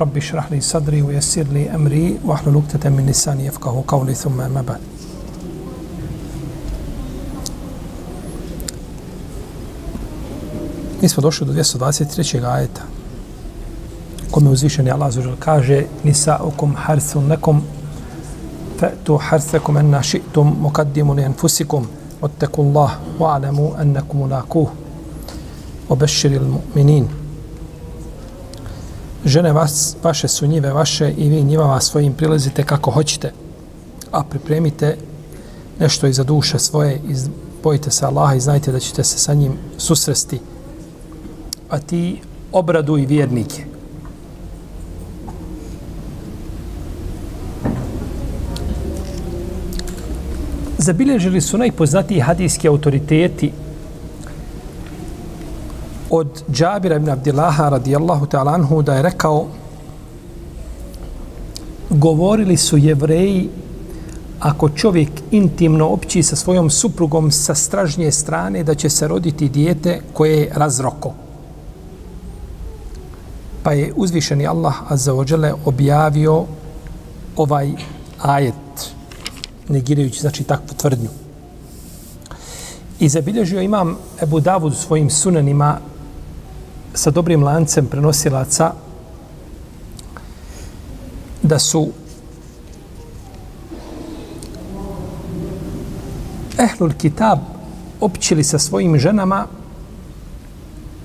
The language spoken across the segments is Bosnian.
رب اشرح لي صدري ويسر لي أمري واحلل عقدة من لساني يفقه قولي ثم أما بعد Mi smo došli do 223. ajeta kome uzvišeni Allah zađer kaže nisa ukum harthun nekom fa'tu harthakum anna ši'tum mukaddimu li anfusikum ottaku Allah wa alamu annakum ulakuh obeširi mu'minin žene vas, vaše su njive vaše i vi njivama svojim prilazite kako hoćete a pripremite nešto iza duše svoje bojite se Allaha i znajte da ćete se sa njim susresti. A ti obradu i vjernike. Zabilježili su najpoznatiji hadijski autoriteti od Džabira ibn Abdillaha radijallahu ta'ala anhu da je rekao govorili su jevreji ako čovjek intimno opći sa svojom suprugom sa stražnje strane da će se roditi dijete koje je razroko. Pa je uzvišeni Allah azza objavio ovaj ajet negirajući znači takvu tvrdnju. I zabilježio imam Ebu Davud svojim sunanima sa dobrim lancem prenosilaca da su Ehlul Kitab općili sa svojim ženama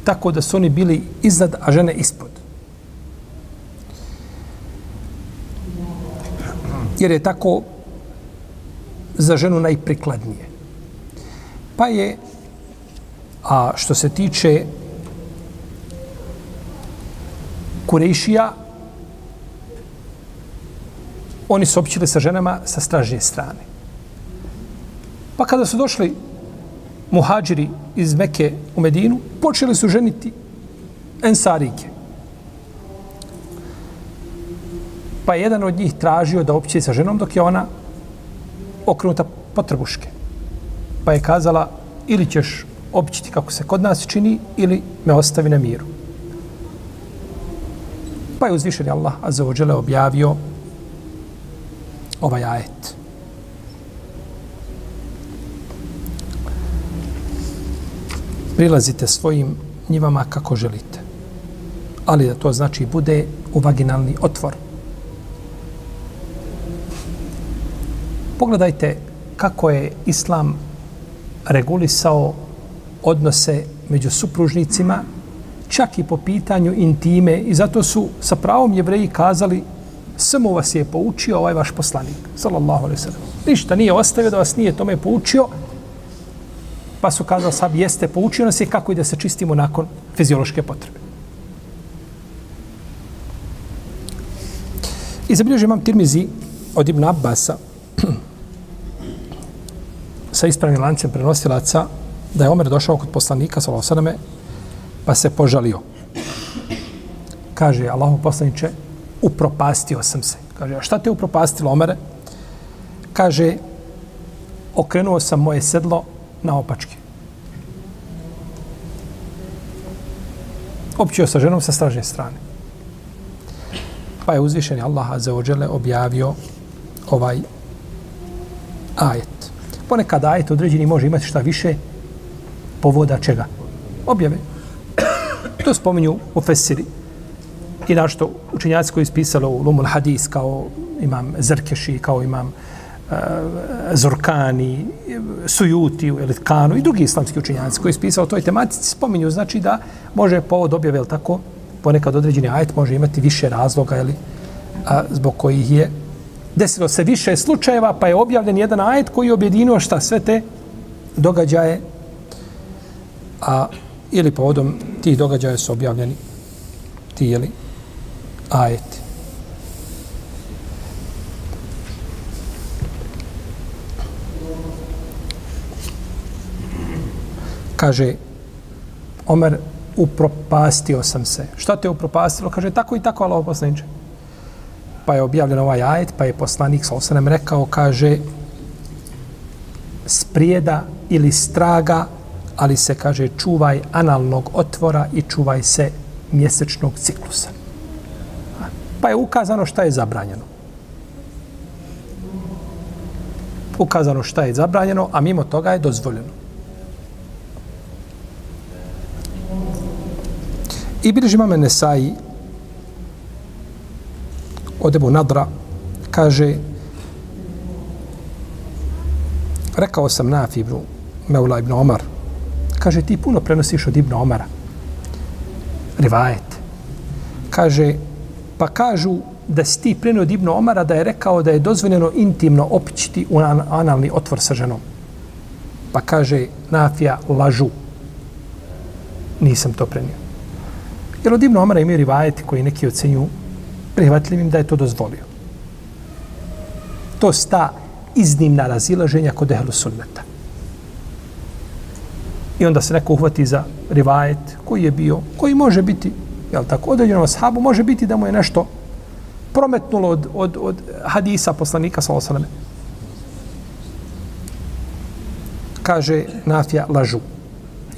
tako da su oni bili iznad, a žene ispod. Jer je tako za ženu najprikladnije. Pa je, a što se tiče Kurejšija, oni su općili sa ženama sa stražnje strane. Pa kada su došli muhađiri iz Meke u Medinu, počeli su ženiti ensarike. Pa je jedan od njih tražio da opće sa ženom dok je ona okrenuta potrbuške. Pa je kazala, ili ćeš općiti kako se kod nas čini, ili me ostavi na miru. Pa je uzvišen Allah Azza wa Jalla objavio ovaj ajet. Prilazite svojim njivama kako želite. Ali da to znači bude u vaginalni otvor. Pogledajte kako je Islam regulisao odnose među supružnicima, čak i po pitanju intime, i zato su sa pravom jevreji kazali samo vas je poučio ovaj vaš poslanik, sallallahu alaihi sallam. Ništa nije ostavio da vas nije tome poučio, pa su kazali sad jeste poučio nas je kako i da se čistimo nakon fiziološke potrebe. I zabilježio imam Tirmizi od Ibn Abbasa, sa ispravnim lancem prenosilaca da je Omer došao kod poslanika sallallahu alaihi pa se požalio. Kaže, Allahu poslaniče, upropastio sam se. Kaže, a šta te upropastilo, Omere? Kaže, okrenuo sam moje sedlo na opačke. Općio sa ženom sa stražne strane. Pa je uzvišen Allah Azza wa objavio ovaj ajet ponekad ajet određeni može imati šta više povoda čega? Objave. To spominju u Fesiri. I našto učenjaci koji ispisalo u Lumul Hadis kao imam Zrkeši, kao imam e, uh, Zorkani, Sujuti u Elitkanu i drugi islamski učenjaci koji ispisao toj tematici spominju znači da može povod objave, tako, ponekad određeni ajet može imati više razloga, ili, a, zbog kojih je desilo se više slučajeva, pa je objavljen jedan ajet koji je objedinio šta sve te događaje, a ili povodom tih događaja su objavljeni ti jeli ajeti. Kaže, Omer, upropastio sam se. Šta te upropastilo? Kaže, tako i tako, ali oposlenče. Pa je objavljen ovaj ajet, pa je poslanik sa osanem rekao, kaže, sprijeda ili straga ali se, kaže, čuvaj analnog otvora i čuvaj se mjesečnog ciklusa. Pa je ukazano šta je zabranjeno. Ukazano šta je zabranjeno, a mimo toga je dozvoljeno. I bilježi mame Nesai od Ebu Nadra kaže rekao sam na Fibru Meula ibn Omar kaže ti puno prenosiš od Ibn Omara. Rivajet. Kaže pa kažu da si ti prenio od Ibn Omara da je rekao da je dozvoljeno intimno opićiti u analni otvor sa ženom. Pa kaže Nafija lažu. Nisam to prenio. Jer od Ibn Omara imaju rivajeti koji neki ocenju prihvatljivim da je to dozvolio. To sta iznimna razilaženja kod ehlu sunneta. I onda se neko uhvati za rivajet koji je bio, koji može biti, jel tako, određenom ashabu, može biti da mu je nešto prometnulo od, od, od hadisa poslanika sa osaleme. Kaže Nafija lažu.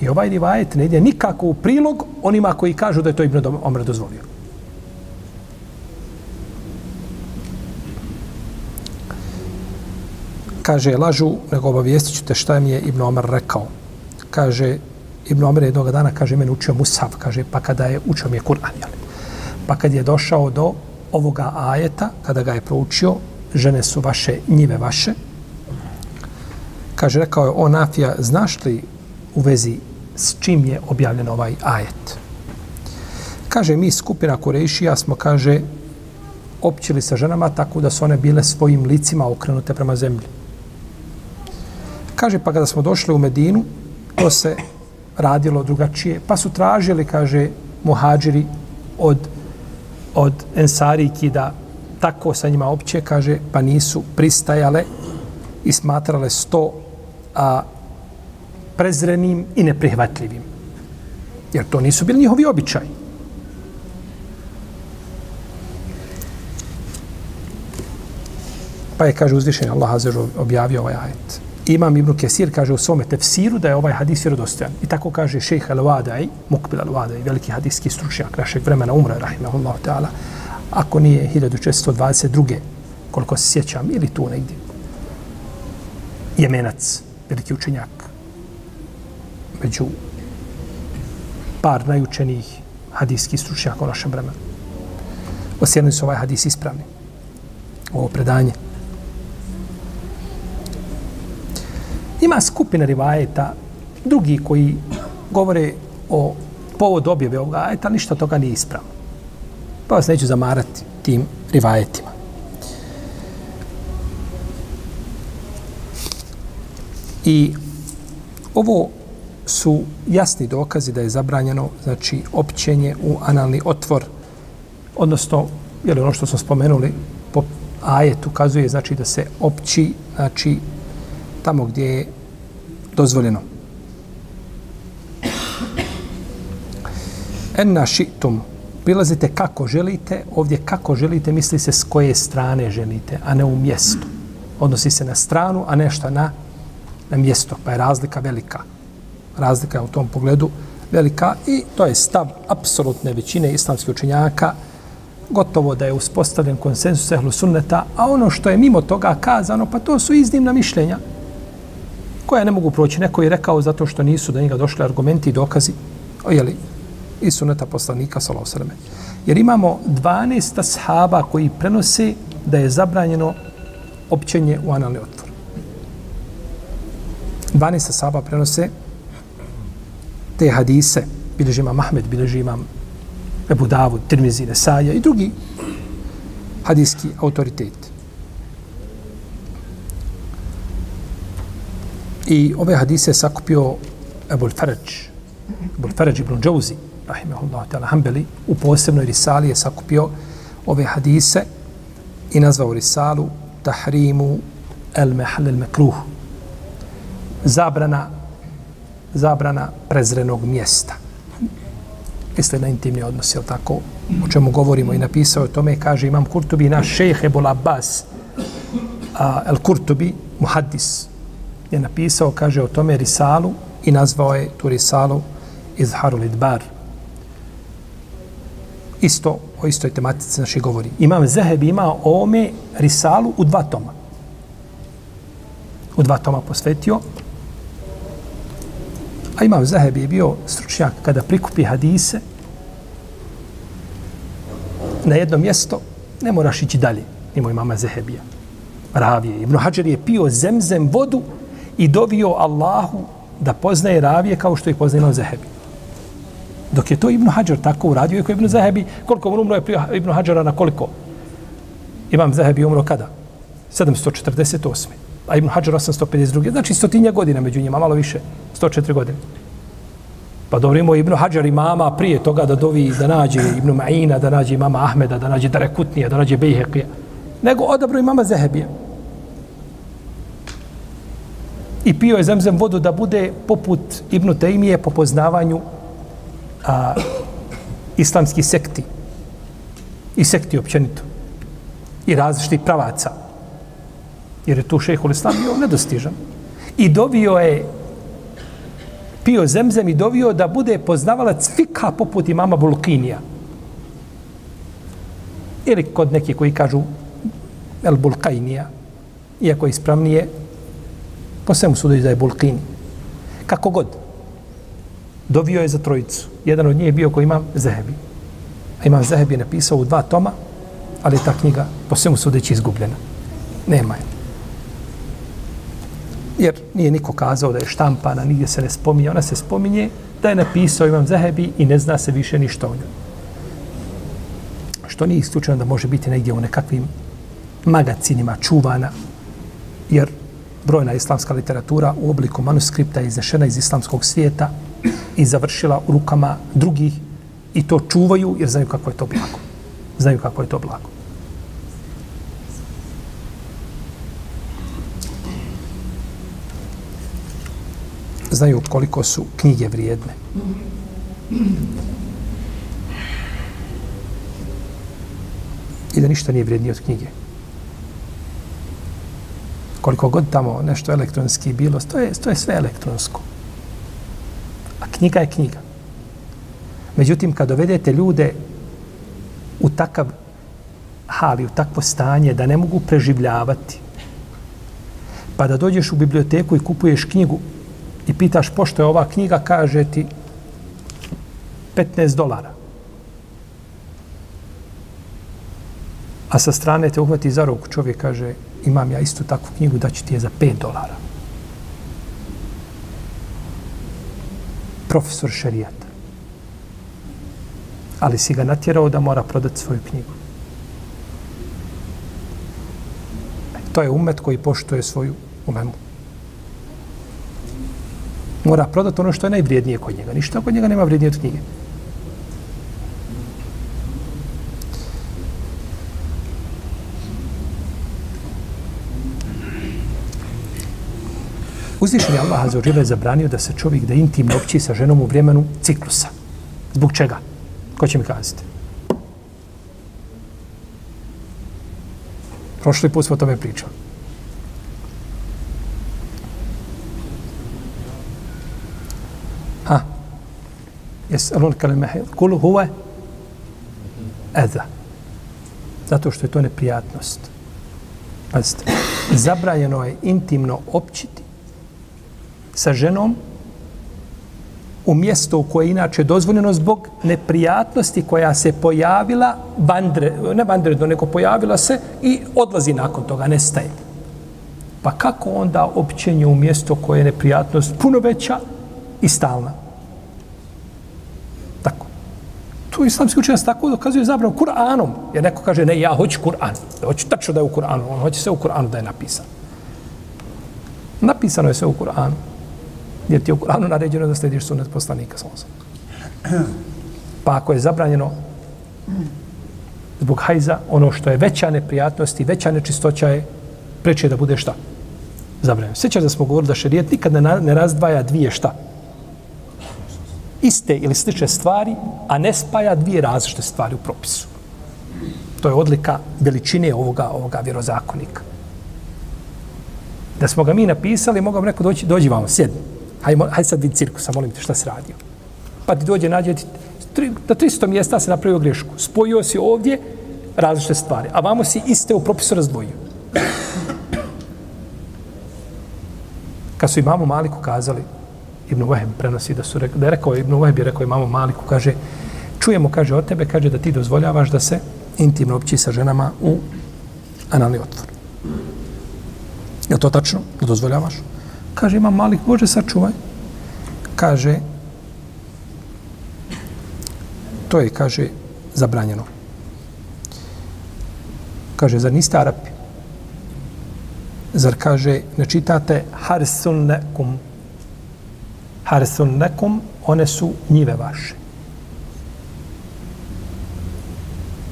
I ovaj rivajet ne ide nikako u prilog onima koji kažu da je to Ibn Omer dozvolio. Kaže, lažu, nego obavijestit ću te šta mi je Ibn Omer rekao. Kaže, Ibn Omer jednog dana, kaže, meni učio Musav, kaže, pa kada je učio mi je Kur'an, jel? Pa kad je došao do ovoga ajeta, kada ga je proučio, žene su vaše, njive vaše, kaže, rekao je, o Nafija, znaš li u vezi s čim je objavljen ovaj ajet. Kaže, mi skupina Kurešija smo, kaže, općili sa ženama tako da su one bile svojim licima okrenute prema zemlji. Kaže, pa kada smo došli u Medinu, to se radilo drugačije, pa su tražili, kaže, muhađiri od, od Ensariki da tako sa njima opće, kaže, pa nisu pristajale i smatrale sto a, prezrenim i neprihvatljivim. Jer to nisu bili njihovi običaji. Pa je, kaže, uzvišen Allah Azežu objavio ovaj ajet. Imam Ibn Kesir kaže u svome tefsiru da je ovaj hadis vjerodostojan. I tako kaže šejh Al-Wadai, Mukbil Al-Wadai, veliki hadijski stručnjak našeg vremena, umre, rahimahullahu ta'ala, ako nije 1622. koliko se sjećam, ili tu negdje. Jemenac, veliki učenjak, među par najučenijih hadijskih stručnjaka u našem vremenu. Osjedili su ovaj hadis ispravni. Ovo predanje. Ima skupina rivajeta, drugi koji govore o povodu objave ovoga ajeta, ništa toga nije ispravno. Pa vas neću zamarati tim rivajetima. I ovo su jasni dokazi da je zabranjeno znači općenje u analni otvor odnosno je ono što smo spomenuli po ajetu ukazuje znači da se opći znači tamo gdje je dozvoljeno. Enna šitum prilazite kako želite ovdje kako želite misli se s koje strane želite a ne u mjestu. Odnosi se na stranu a nešto na na mjesto pa je razlika velika. Razlika je u tom pogledu velika i to je stav apsolutne većine islamskih učenjaka. Gotovo da je uspostavljen konsensus ehlu sunneta, a ono što je mimo toga kazano, pa to su iznimna mišljenja koja ne mogu proći. Neko je rekao zato što nisu do njega došli argumenti i dokazi o, jeli, i suneta poslanika, salosrame. Jer imamo 12 sahaba koji prenose da je zabranjeno općenje u analni otvor. 12 sahaba prenose te hadise, bilježi imam Ahmed, bilježi imam Ebu Davud, Tirmizi, Nesaja i drugi hadijski autoritet. I ove hadise je sakupio Ebul Faraj, Ebul Faraj ibn Džauzi, rahimahullah ta'ala Hanbeli, u posebnoj risali je sakupio ove hadise i nazvao risalu Tahrimu el Mehal el Mekruh. Zabrana zabrana prezrenog mjesta. Misle na intimni odnos, je tako? O čemu govorimo i napisao o tome, kaže Imam Kurtubi, naš šejh Ebul Abbas, a, El Kurtubi, muhaddis, je napisao, kaže o tome risalu i nazvao je tu risalu Izharul Idbar. Isto, o istoj tematici naši govori. Imam Zeheb ima ome risalu u dva toma. U dva toma posvetio. A Imam Zeheb je bio stručnjak kada prikupi hadise na jedno mjesto, ne moraš ići dalje. mimo imama Zehebija. Ravije. Ibn Hajar je pio zemzem vodu i dovio Allahu da poznaje ravije kao što ih poznaje Imam Zehebi. Dok je to Ibn Hajar tako uradio, iako Ibn Zehebi, koliko on umro je prije Ibn Hajara na koliko? Imam Zehebi umro kada? 748. A Ibn Hajar 852. Znači stotinja godina među njima, malo više. 104 godine. Pa dobro Ibn Hajar mama prije toga da dovi da nađe Ibn Ma'ina, da nađe mama Ahmeda, da nađe Darekutnija, da nađe Bejhekija. Nego odabro imama Zehebija i pio je zemzem vodu da bude poput Ibnu Tejmije po poznavanju a, islamski sekti i sekti općenito i različitih pravaca. Jer je tu šehol islam bio nedostižan. I dovio je pio zemzem i dovio da bude poznavalac fika poput imama Bulkinija. Ili kod neki koji kažu El Bulkajnija, iako ispravnije, Po svemu sudeći da je Bulkini. Kako god. Dovio je za trojicu. Jedan od njih je bio koji ima Zehebi. A ima Zehebi je napisao u dva toma, ali ta knjiga po svemu sudeći izgubljena. Nema je. Jer nije niko kazao da je štampana, nigdje se ne spominje. Ona se spominje da je napisao imam Zehebi i ne zna se više ništa o njoj. Što nije isključeno da može biti negdje u nekakvim magacinima čuvana, jer brojna islamska literatura u obliku manuskripta je iznešena iz islamskog svijeta i završila u rukama drugih i to čuvaju jer znaju kako je to blago. Znaju kako je to blago. Znaju koliko su knjige vrijedne. I da ništa nije vrijednije od knjige koliko god tamo nešto elektronski bilo, to je, to je sve elektronsko. A knjiga je knjiga. Međutim, kad dovedete ljude u takav hali, u takvo stanje da ne mogu preživljavati, pa da dođeš u biblioteku i kupuješ knjigu i pitaš pošto je ova knjiga, kaže ti 15 dolara. A sa strane te uhvati za ruku, čovjek kaže, imam ja isto takvu knjigu, da ću ti je za 5 dolara. Profesor šerijata. Ali si ga natjerao da mora prodati svoju knjigu. E, to je umet koji poštuje svoju umemu. Mora prodati ono što je najvrijednije kod njega. Ništa kod njega nema vrijednije od knjige. Uzvišen je Allah za je zabranio da se čovjek da intimno opći sa ženom u vremenu ciklusa. Zbog čega? Ko će mi kazati? Prošli put smo o tome pričali. Ha? Jes, alun kale kul huve eza. Zato što je to neprijatnost. Pazite, zabranjeno je intimno općiti sa ženom u mjesto u koje je inače dozvoljeno zbog neprijatnosti koja se pojavila, bandre, ne bandredno, nego pojavila se i odlazi nakon toga, nestaje. Pa kako onda općenje u mjesto koje je neprijatnost puno veća i stalna? Tako. Tu islamski učenjac tako dokazuje zabranu Kur'anom. Jer neko kaže, ne, ja hoću Kur'an. Ja hoću tačno da je u Kur'anu. On hoće sve u Kur'anu da je napisano. Napisano je sve u Kur'anu. Jer ti je u Kur'anu naređeno da slediš sunet poslanika. Pa ako je zabranjeno zbog hajza, ono što je veća neprijatnost i veća nečistoća je preče da bude šta? Zabranjeno. Sjećaš da smo govorili da šerijet nikad ne, ne razdvaja dvije šta? iste ili slične stvari, a ne spaja dvije različite stvari u propisu. To je odlika veličine ovoga, ovoga vjerozakonika. Da smo ga mi napisali, mogao bi neko doći, dođi vam, sjedni. Hajmo, hajde sad vidi cirkusa, molim te, šta se radio. Pa ti dođe, nađe ti, tri, na 300 mjesta se napravio grešku. Spojio si ovdje različite stvari, a vamo si iste u propisu razdvojio. Kad su imamu Maliku kazali, Ibn Waheb prenosi da su rekao, da je rekao Ibn Waheb je rekao imamu Maliku, kaže, čujemo, kaže, od tebe, kaže, da ti dozvoljavaš da se intimno opći sa ženama u analni otvor. Je to tačno? Da dozvoljavaš? Kaže, imam Malik, Bože, sačuvaj. Kaže, to je, kaže, zabranjeno. Kaže, zar niste Arapi? Zar kaže, ne čitate harsun nekum? Harsun nekum, one su njive vaše.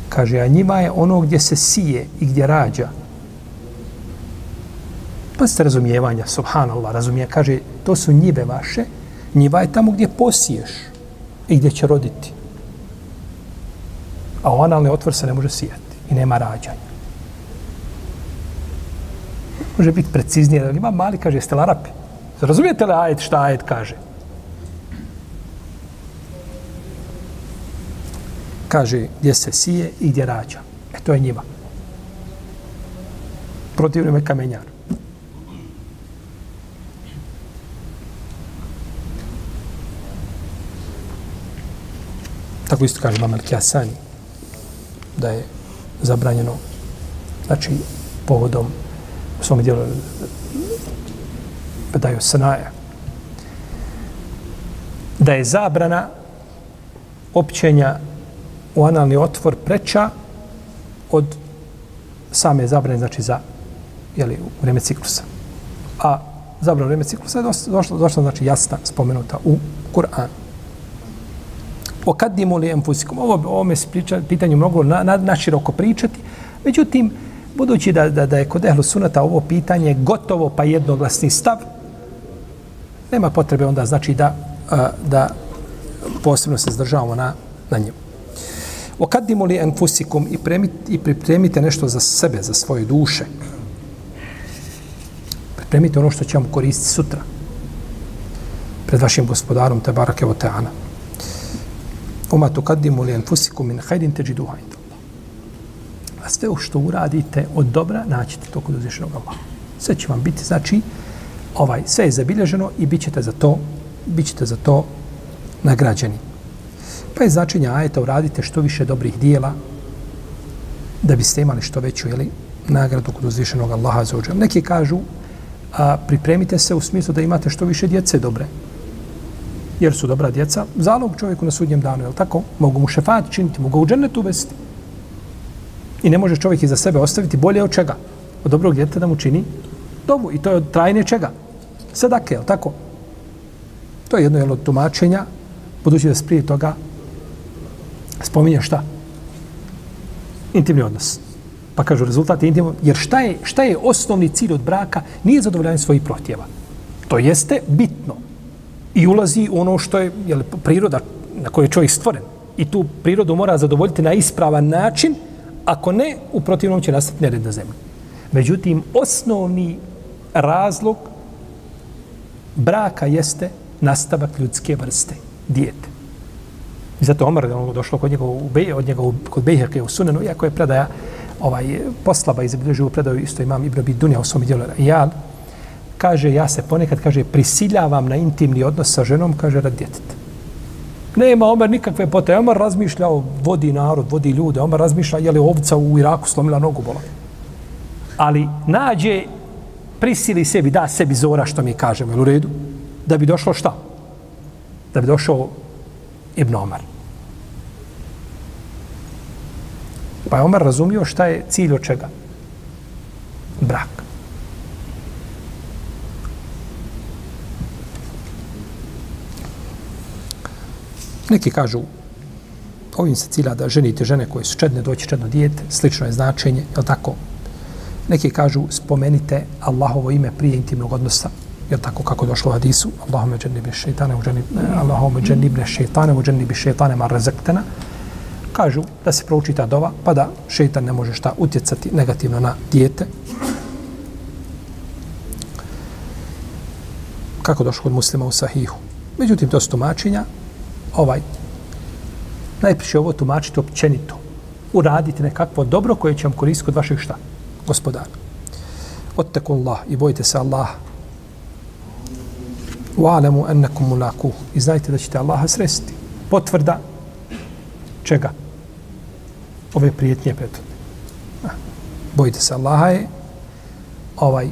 Kaže, a njima je ono gdje se sije i gdje rađa. Pa razumijevanja, subhanallah, razumije. Kaže, to su njive vaše. Njiva je tamo gdje posiješ i gdje će roditi. A u analni otvor se ne može sijati i nema rađanja. Može biti preciznije. Ali ima mali, kaže, jeste larapi? Razumijete li ajet šta ajet kaže? Kaže, gdje se sije i gdje rađa. E, to je njiva. Protivno je kamenjar. Tako isto kaže Mamel Kjasani, da je zabranjeno, znači, povodom u svom dijelu Bedaju sanaja, da je zabrana općenja u analni otvor preča od same zabrane, znači za jeli, u vreme ciklusa. A zabrana u vreme ciklusa je došla, došla znači jasna spomenuta u Kur'anu. Okadimu li enfusikum? Ovo, ovo me priča, pitanju mnogo na, na, naširoko pričati. Međutim, budući da, da, da je kod Ehlu Sunata ovo pitanje gotovo pa jednoglasni stav, nema potrebe onda znači da, da posebno se zdržavamo na, na njemu. Okadimu li enfusikum i, premit, i pripremite nešto za sebe, za svoje duše. Pripremite ono što će vam koristiti sutra pred vašim gospodarom Tebarake Oteana. Oma tu kadimu li enfusikum min hajdin teđiduha inda A sve što uradite od dobra, naćete to kod uzvišenog Allaha. Sve će vam biti, znači, ovaj, sve je zabilježeno i bit ćete za to, bit ćete za to nagrađeni. Pa je značenje ajeta uradite što više dobrih dijela da biste imali što veću jeli, nagradu kod uzvišenog Allaha za uđel. Neki kažu a, pripremite se u smislu da imate što više djece dobre. Jer su dobra djeca, zalog čovjeku na sudnjem danu, je tako? Mogu mu šefat činiti, mogu u džennetu uvesti. I ne može čovjek iza sebe ostaviti bolje od čega? Od dobrog djeta da mu čini dobu. I to je od trajne čega? Sadake, je tako? To je jedno jedno tumačenja, budući da se prije toga spominje šta? Intimni odnos. Pa kažu rezultat je Jer šta je, šta je osnovni cilj od braka? Nije zadovoljanje svojih prohtjeva. To jeste bitno. I ulazi u ono što je jel, priroda na kojoj je čovjek stvoren. I tu prirodu mora zadovoljiti na ispravan način, ako ne, u protivnom će nastati nered na zemlji. Međutim, osnovni razlog braka jeste nastavak ljudske vrste, dijete. I zato Omar, ono došlo kod njega, u Bej, od njega u, kod Bejherke u Sunenu, iako je predaja ovaj, poslaba i Ibn predaju, isto imam Ibn Dunja u svom dijelu kaže, ja se ponekad, kaže, prisiljavam na intimni odnos sa ženom, kaže, rad djeteta. Nema Omer nikakve potrebe. Omer razmišlja o vodi narod, vodi ljude. Omer razmišlja je li ovca u Iraku slomila nogu bola. Ali nađe, prisili sebi, da sebi zora što mi kažemo, u redu? Da bi došlo šta? Da bi došao Ibn Omar. Pa je Omer razumio šta je cilj od čega? Brak. Neki kažu, ovim se cilja da ženite žene koje su čedne, doći čedno dijete, slično je značenje, je tako? Neki kažu, spomenite Allahovo ime prije intimnog odnosa Jer tako kako došlo u hadisu, Allahume džennibi šeitane, eh, Allahume džennibne šeitane, džennibi šeitane mar rezektena, kažu da se prouči ta dova, pa da šeitan ne može šta utjecati negativno na dijete. Kako došlo kod muslima u sahihu. Međutim, to su tumačenja, ovaj, najpriče ovo tumačiti općenito. Uradite nekakvo dobro koje će vam koristiti kod vašeg šta? Gospodara. Otteku Allah i bojite se Allah. Wa'lamu annakum mulaku. I znajte da ćete Allaha sresti. Potvrda čega? Ove prijetnje prethodne. Bojite se Allaha je ovaj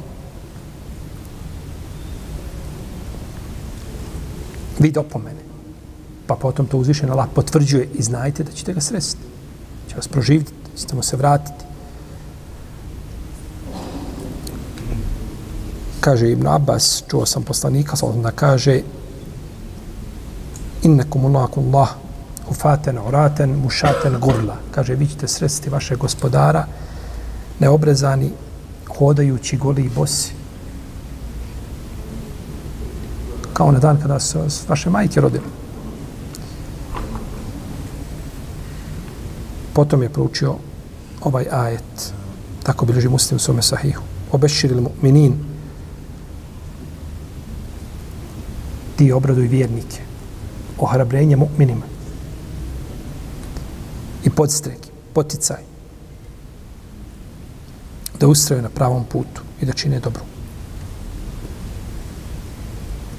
vid opomene. Pa potom to uzvišen Allah potvrđuje i znajte da ćete ga sresti. Će vas proživiti, ćete mu se vratiti. Kaže Ibn Abbas, čuo sam poslanika, sam da kaže innekum unakum Allah hufaten uraten mušaten, gurla. Kaže, vi ćete sresti vaše gospodara neobrezani, hodajući goli i bosi. Kao na dan kada su vaše majke rodili. Potom je proučio ovaj ajet. Tako bilježi muslim svome sahihu. Obeširil mu'minin. Ti obraduj vjernike. Ohrabrenje mu'minima. I podstrek, poticaj. Da ustraju na pravom putu i da čine dobro.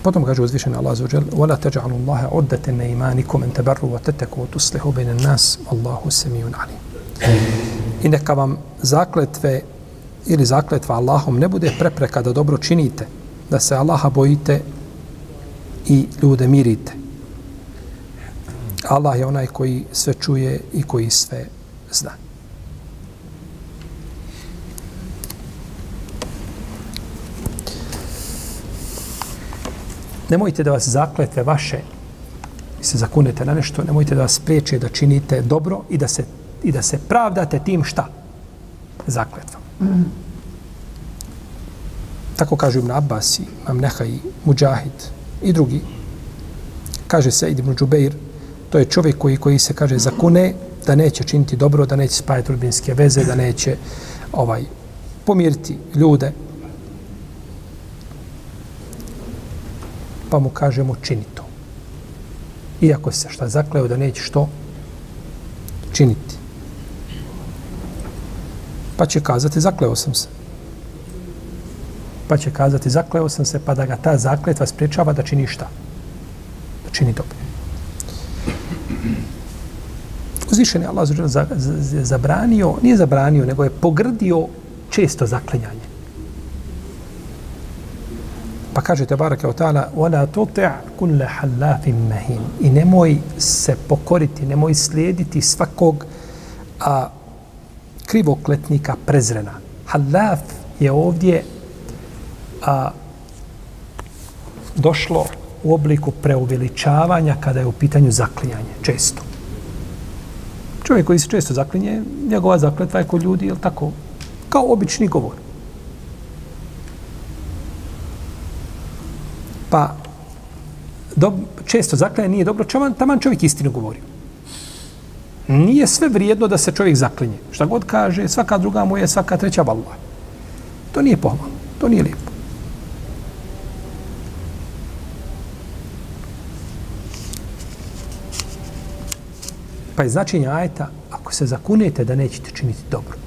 Potom kaže uzvišen Allah za uđel وَلَا تَجْعَلُ اللَّهَ عُدَّةً نَيْمَانِكُمْ أَنْ تَبَرُّ وَتَتَكُوا وَتُسْلِحُ بَيْنَ النَّاسِ وَاللَّهُ سَمِيٌ عَلِيمٌ I neka vam zakletve ili zakletva Allahom ne bude prepreka da dobro činite, da se Allaha bojite i ljude mirite. Allah je onaj koji sve čuje i koji sve zna. Nemojte da vas zakletve vaše i se zakunete na nešto, nemojte da vas spriječe da činite dobro i da se, i da se pravdate tim šta? Zakletvom. Mm. Tako kažu Ibn Abbas i Imam i Mujahid i drugi. Kaže se Ibn Džubeir, to je čovjek koji koji se kaže zakune da neće činiti dobro, da neće spajati rodbinske veze, da neće ovaj pomiriti ljude. Pa mu kažemo čini to. Iako se šta zakleo da neće što činiti. Pa će kazati zakleo sam se. Pa će kazati zakleo sam se pa da ga ta zakletva spriječava da čini šta? Da čini dobro. Uzvišen je Allah zabranio, nije zabranio, nego je pogrdio često zaklinjanje. Pa kaže te barake o ta'ala وَلَا تُطِعْ كُلَّ حَلَّافٍ مَهِينٍ I nemoj se pokoriti, nemoj slijediti svakog a, krivokletnika prezrena. Halaf je ovdje a, došlo u obliku preuveličavanja kada je u pitanju zaklinjanje, često. Čovjek koji se često zaklinje, njegova zakletva je kod ljudi, je tako? Kao obični govor. Dob, često zaklinje nije dobro, čaman, taman čovjek istinu govori. Nije sve vrijedno da se čovjek zaklinje. Šta god kaže, svaka druga mu je, svaka treća valva. To nije pohvalno, to nije lijepo. Pa je značenje ajeta, ako se zakunete da nećete činiti dobro.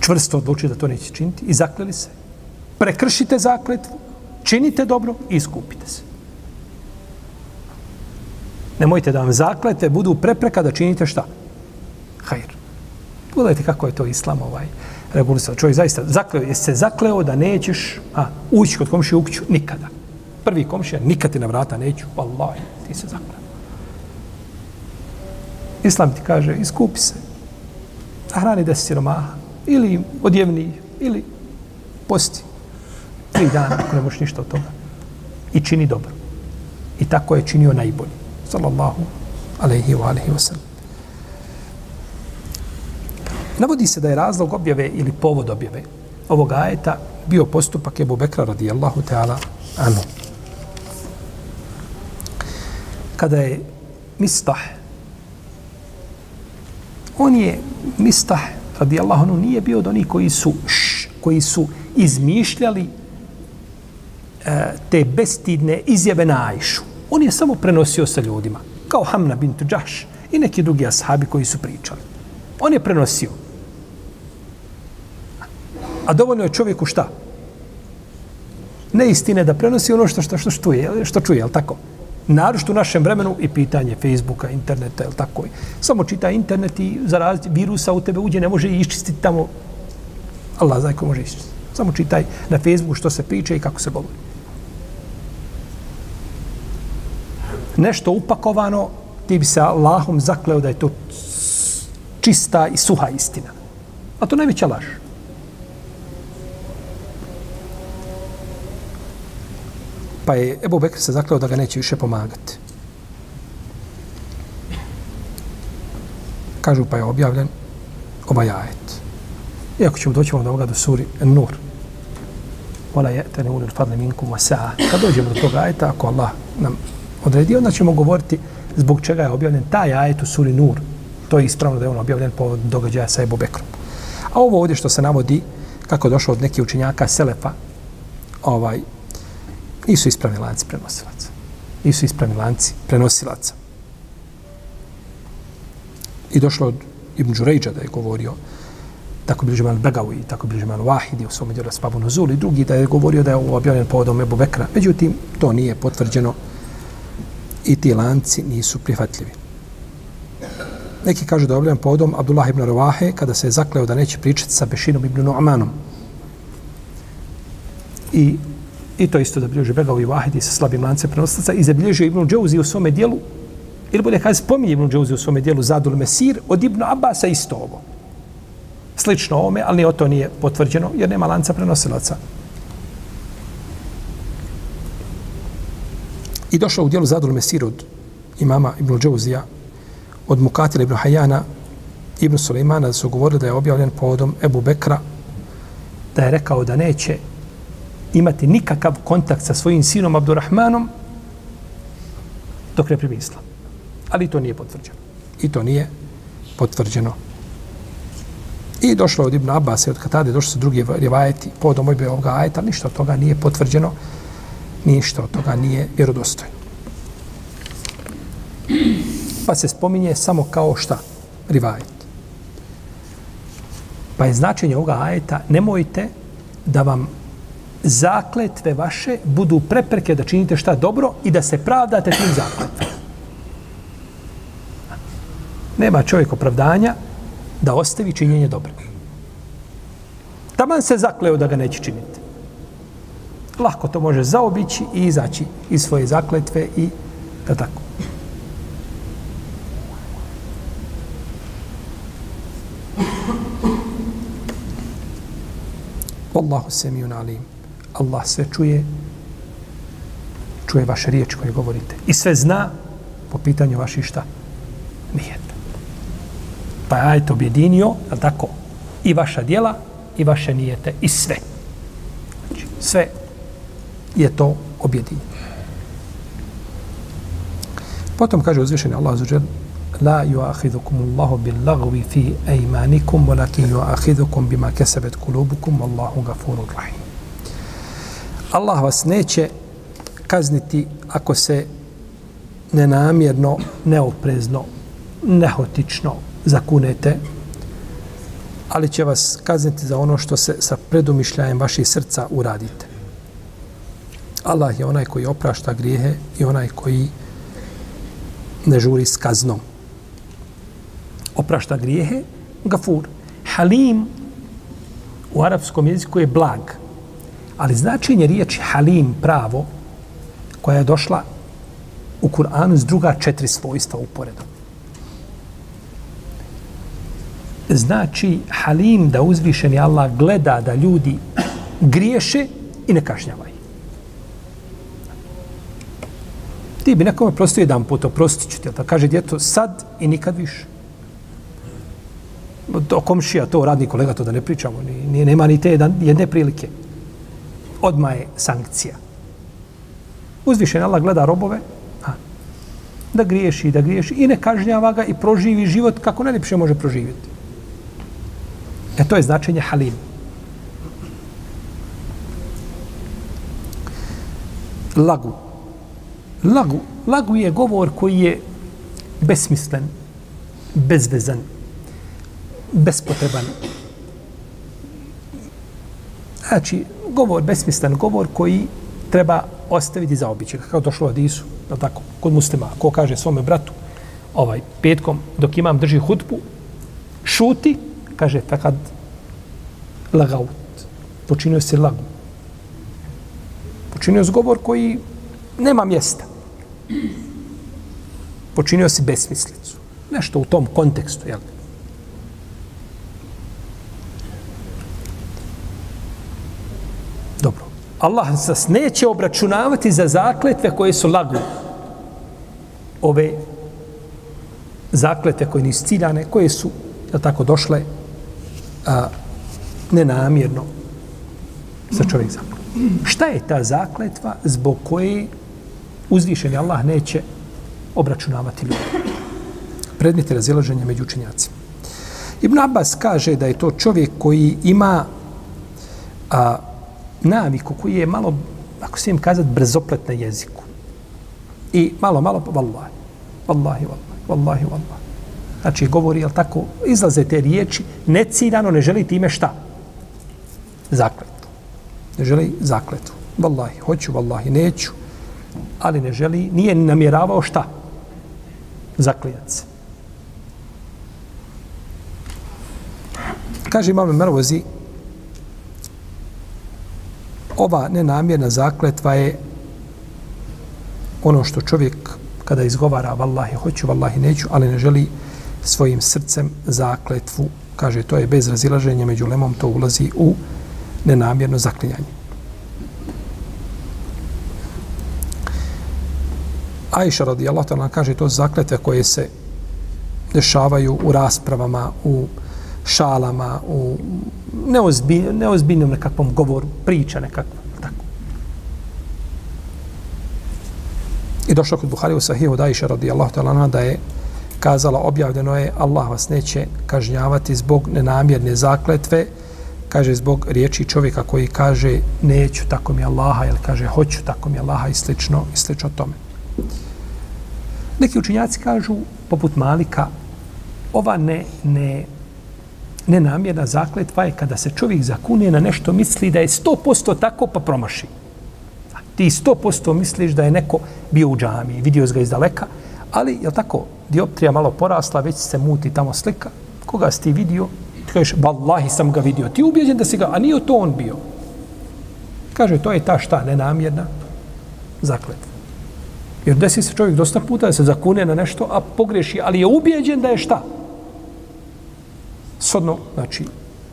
Čvrsto odlučite da to nećete činiti i zakleli se. Prekršite zakletvu, činite dobro i iskupite se. Nemojte da vam zaklete budu prepreka da činite šta? Hajr. Pogledajte kako je to islam ovaj regulisao. Čovjek zaista zakleo, jesi se zakleo da nećeš a, ući kod komšije u kuću? Nikada prvi komšija, nikad ti na vrata neću, Allah, ti se zakleo. Islam ti kaže, iskupi se, hrani deset siromaha, ili odjevni, ili posti. Tri dana, ako ne možeš ništa od toga. I čini dobro. I tako je činio najbolji. Sallallahu alaihi wa alaihi wa sallam. Navodi se da je razlog objave ili povod objave ovog ajeta bio postupak Ebu Bekra radijallahu ta'ala anu. Kada je Mistah, on je Mistah radijallahu anu nije bio od onih koji su, š, koji su izmišljali E, te bestidne izjave na Ajšu. On je samo prenosio sa ljudima, kao Hamna bint Đaš i neki drugi ashabi koji su pričali. On je prenosio. A dovoljno je čovjeku šta? Ne istine da prenosi ono što, što, što, što, je, što čuje, je tako? Naročito u našem vremenu i pitanje Facebooka, interneta, je tako? Samo čita internet i zaraziti virusa u tebe uđe, ne može iščistiti tamo. Allah zna ko može iščistiti. Samo čitaj na Facebooku što se priča i kako se govori. Nešto upakovano, ti bi se Allahom zakleo da je to čista i suha istina. A to najveća laž. Pa je Ebu Bekr se zakleo da ga neće više pomagati. Kažu pa je objavljen ovaj ajet. Iako ćemo doći do ovoga do suri Nur. Ola je te ne ulil minkum wa sa'a. Kad dođemo do toga ajeta, ako Allah nam odredio, onda ćemo govoriti zbog čega je objavljen taj ajet u suri Nur. To je ispravno da je on objavljen po događaja sa Ebu Bekrom. A ovo ovdje što se navodi, kako je došlo od nekih učenjaka Selefa, ovaj, nisu ispravni lanci prenosilaca. Nisu ispravni lanci prenosilaca. I došlo od Ibn Đurejđa da je govorio tako bi Žemal Begawi, tako bi Žemal Wahidi u svom djelu Spabu Nuzul i drugi da je govorio da je ovo objavljen povodom Ebu Bekra. Međutim, to nije potvrđeno i ti lanci nisu prihvatljivi. Neki kažu da je objavljen povodom Abdullah ibn Ravahe kada se je zakleo da neće pričati sa Bešinom ibn Nu'manom. I I to isto da bilježi Begavi Vahidi sa slabim lancem prenoslaca i zabilježio Ibn Džauzi u svome dijelu, ili bolje kada spominje Ibn Džauzi u svome dijelu Zadul Mesir, od Ibn Abasa isto ovo. Slično ovome, ali o to nije potvrđeno, jer nema lanca prenosilaca. I došao u dijelu Zadul Mesir od imama Ibn Džauzija, od Mukatila Ibn Hajana, Ibn Sulejmana, da su govorili da je objavljen povodom Ebu Bekra, da je rekao da neće imati nikakav kontakt sa svojim sinom Abdurrahmanom dok ne primi islam. Ali to nije potvrđeno. I to nije potvrđeno. I došlo od Ibn Abbas i od Katade, došli su drugi rivajeti podom domojbe ovoga ajeta, ništa od toga nije potvrđeno, ništa od toga nije vjerodostojno. Pa se spominje samo kao šta? Rivajet. Pa je značenje ovoga ajeta, nemojte da vam zakletve vaše budu prepreke da činite šta dobro i da se pravdate tim zakletve. Nema čovjek opravdanja da ostavi činjenje dobro. Taman se zakleo da ga neće činiti. Lako to može zaobići i izaći iz svoje zakletve i da tako. Wallahu semijun alim. Allah sve čuje, čuje vaše riječi koje govorite. I sve zna po pitanju vaših šta? Nijeta. Pa je to objedinio, tako, i vaša dijela, i vaše nijete, i sve. Znači, sve je to objedinjeno. Potom kaže uzvišeni Allah azuđer, la yu'akhidhukum Allahu bil lagwi fi aymanikum walakin yu'akhidhukum bima kasabat qulubukum wallahu ghafurur rahim Allah vas neće kazniti ako se nenamjerno, neoprezno, nehotično zakunete, ali će vas kazniti za ono što se sa predumišljajem vaših srca uradite. Allah je onaj koji oprašta grijehe i onaj koji ne žuri s kaznom. Oprašta grijehe, gafur. Halim u arapskom jeziku je blag. Ali značenje riječi halim pravo, koja je došla u Kur'anu s druga četiri svojstva uporedo. Znači halim da uzvišeni Allah gleda da ljudi griješe i ne kažnjavaj. Ti bi nekome prostio jedan put, oprostit ću ti, da kaže djeto sad i nikad više. do komšija, to radni kolega, to da ne pričamo, ni, ni, nema ni te jedan, jedne prilike. Odma je sankcija. Uzvišen Allah gleda robove, a, da griješi, da griješi i ne kažnjava ga i proživi život kako najljepše može proživjeti. E to je značenje halim. Lagu. Lagu. Lagu je govor koji je besmislen, bezvezan, bespotreban. Znači, govor, besmislen govor koji treba ostaviti za običaj. Kao došlo od Isu, tako, kod muslima, ko kaže svome bratu, ovaj, petkom, dok imam drži hutbu, šuti, kaže, takad lagaut. Počinio se lagu. Počinio se govor koji nema mjesta. Počinio se besmislicu. Nešto u tom kontekstu, jel? Dobro. Allah nas neće obračunavati za zakletve koje su lagu. Ove zakletve koje nisu ciljane, koje su, jel tako, došle a, nenamjerno sa čovjek zaklet. Šta je ta zakletva zbog koje uzvišeni Allah neće obračunavati ljudi? Predmete razilaženja među učenjacima. Ibn Abbas kaže da je to čovjek koji ima a, naviku, koji je malo, ako smijem kazati, brzoplet na jeziku. I malo, malo, vallahi, vallahi, vallahi, vallahi, vallahi. Znači, govori, jel tako, izlaze te riječi, neciljano, ne želi time šta? zakletu. Ne želi zakletu. Vallahi, hoću, vallahi, neću. Ali ne želi, nije namjeravao šta? Zaklijat se. Kaže Imam Mervozi, ova nenamjerna zakletva je ono što čovjek kada izgovara vallahi hoću, vallahi neću, ali ne želi svojim srcem zakletvu. Kaže, to je bez razilaženja među lemom, to ulazi u nenamjerno zaklinjanje. Ajša radijallahu ta'ala kaže to zakletve koje se dešavaju u raspravama, u šalama, u neozbiljnom, neozbiljnom nekakvom govoru, priča nekakva. Tako. I došlo kod Buhari u Sahihu od Ajša radijallahu ta'ala da je kazala, objavljeno je, Allah vas neće kažnjavati zbog nenamjerne zakletve, kaže zbog riječi čovjeka koji kaže neću tako mi Allaha ili kaže hoću tako mi Allaha i slično i slično tome. Neki učinjaci kažu poput Malika ova ne, ne, nenamjerna zakletva je kada se čovjek zakune na nešto misli da je 100% tako pa promaši. Ti 100% misliš da je neko bio u džami, vidio ga iz daleka, ali je tako, dioptrija malo porasla, već se muti tamo slika, koga si ti vidio, Ti kažeš, vallahi sam ga vidio. Ti ubijeđen da si ga, a nije to on bio. Kaže, to je ta šta, nenamjerna zakletva. Jer desi se čovjek dosta puta da se zakune na nešto, a pogreši, ali je ubijeđen da je šta? Sodno, znači,